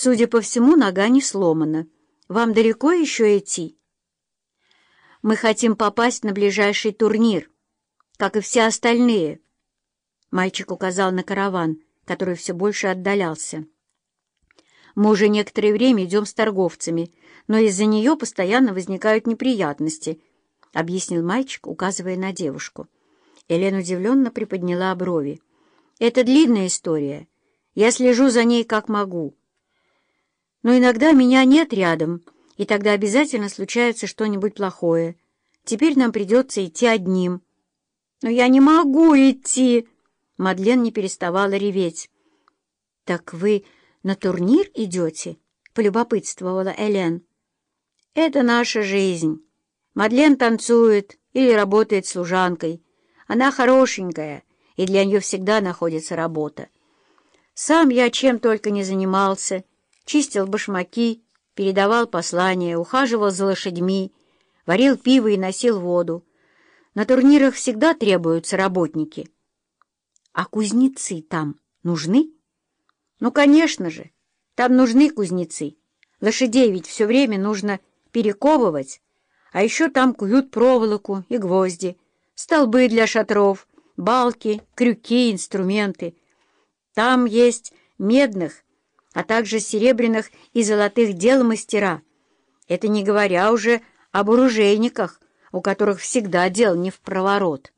Судя по всему, нога не сломана. Вам далеко еще идти? Мы хотим попасть на ближайший турнир, как и все остальные. Мальчик указал на караван, который все больше отдалялся. Мы уже некоторое время идем с торговцами, но из-за нее постоянно возникают неприятности, — объяснил мальчик, указывая на девушку. Элен удивленно приподняла брови. «Это длинная история. Я слежу за ней как могу. Но иногда меня нет рядом, и тогда обязательно случается что-нибудь плохое. Теперь нам придется идти одним». «Но я не могу идти!» Мадлен не переставала реветь. «Так вы на турнир идете?» — полюбопытствовала Элен. «Это наша жизнь. Мадлен танцует или работает служанкой. Она хорошенькая, и для нее всегда находится работа. Сам я чем только не занимался. Чистил башмаки, передавал послания, ухаживал за лошадьми, варил пиво и носил воду. На турнирах всегда требуются работники. А кузнецы там нужны? Ну, конечно же, там нужны кузнецы. Лошадей ведь все время нужно перековывать, а еще там куют проволоку и гвозди, столбы для шатров, балки, крюки, инструменты. Там есть медных, а также серебряных и золотых дел мастера. Это не говоря уже об оружейниках, у которых всегда дел не в проворот.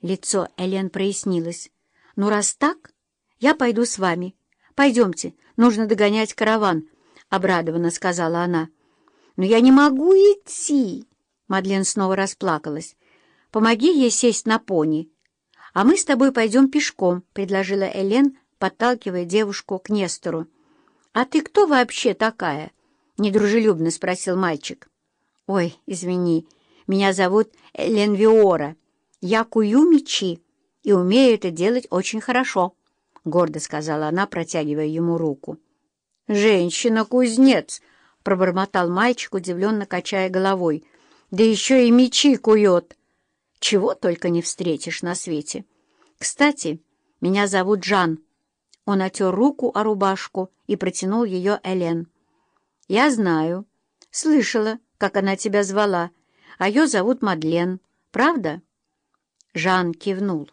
Лицо Элен прояснилось. «Ну, раз так, я пойду с вами. Пойдемте, нужно догонять караван», — обрадованно сказала она. «Но я не могу идти!» Мадлен снова расплакалась. «Помоги ей сесть на пони, а мы с тобой пойдем пешком», — предложила Элен, подталкивая девушку к Нестору. «А ты кто вообще такая?» — недружелюбно спросил мальчик. «Ой, извини, меня зовут Элен Виора. Я кую мечи и умею это делать очень хорошо», — гордо сказала она, протягивая ему руку. «Женщина-кузнец!» — пробормотал мальчик, удивленно качая головой. «Да еще и мечи кует!» Чего только не встретишь на свете. Кстати, меня зовут Жан. Он отер руку о рубашку и протянул ее Элен. Я знаю. Слышала, как она тебя звала. А ее зовут Мадлен. Правда? Жан кивнул.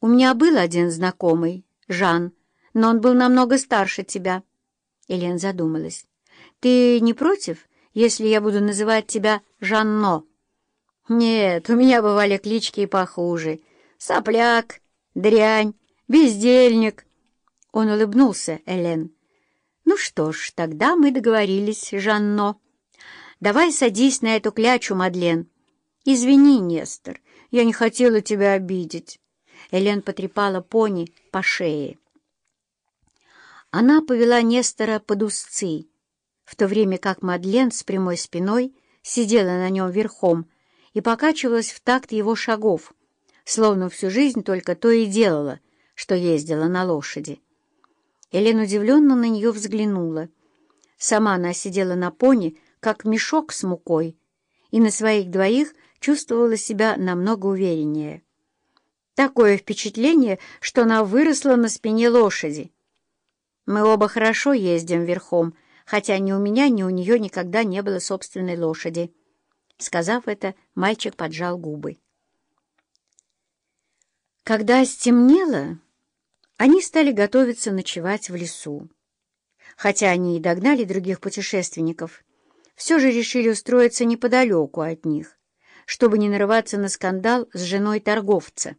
У меня был один знакомый, Жан, но он был намного старше тебя. Элен задумалась. Ты не против, если я буду называть тебя Жанно? Нет, у меня бывали клички и похуже. Сопляк, дрянь, бездельник. Он улыбнулся, Элен. Ну что ж, тогда мы договорились, Жанно. Давай садись на эту клячу, Мадлен. Извини, Нестор, я не хотела тебя обидеть. Элен потрепала пони по шее. Она повела Нестора под узцы, в то время как Мадлен с прямой спиной сидела на нем верхом, и покачивалась в такт его шагов, словно всю жизнь только то и делала, что ездила на лошади. Элен удивленно на нее взглянула. Сама она сидела на пони, как мешок с мукой, и на своих двоих чувствовала себя намного увереннее. Такое впечатление, что она выросла на спине лошади. Мы оба хорошо ездим верхом, хотя ни у меня, ни у нее никогда не было собственной лошади. Сказав это, мальчик поджал губы. Когда стемнело, они стали готовиться ночевать в лесу. Хотя они и догнали других путешественников, все же решили устроиться неподалеку от них, чтобы не нарываться на скандал с женой торговца.